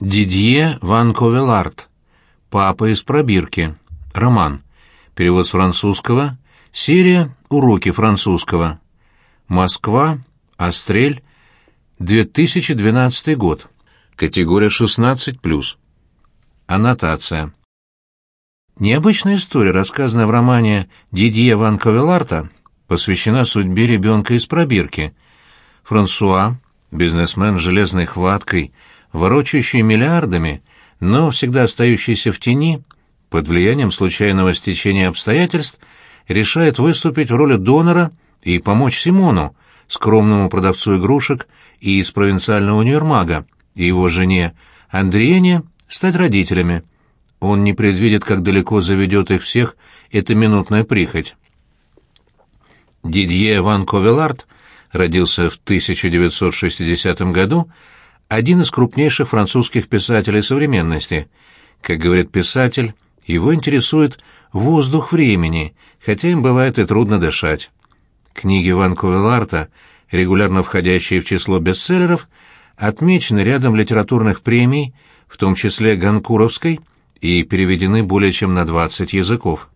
Дидье Ван Ковелард. Папа из пробирки. Роман. Перевод с французского. Серия «Уроки французского». Москва. Острель. 2012 год. Категория 16+. Аннотация. Необычная история, рассказанная в романе Дидье Ван Ковеларта, посвящена судьбе ребенка из пробирки. Франсуа, бизнесмен с железной хваткой, ворочающий миллиардами, но всегда остающийся в тени, под влиянием случайного стечения обстоятельств, решает выступить в роли донора и помочь Симону, скромному продавцу игрушек и из провинциального универмага, и его жене Андриене стать родителями. Он не предвидит, как далеко заведет их всех эта минутная прихоть. Дидье Ван Ковелард родился в 1960 году, один из крупнейших французских писателей современности. Как говорит писатель, его интересует воздух времени, хотя им бывает и трудно дышать. Книги Ван Ковеларта, регулярно входящие в число бестселлеров, отмечены рядом литературных премий, в том числе Ганкуровской, и переведены более чем на 20 языков.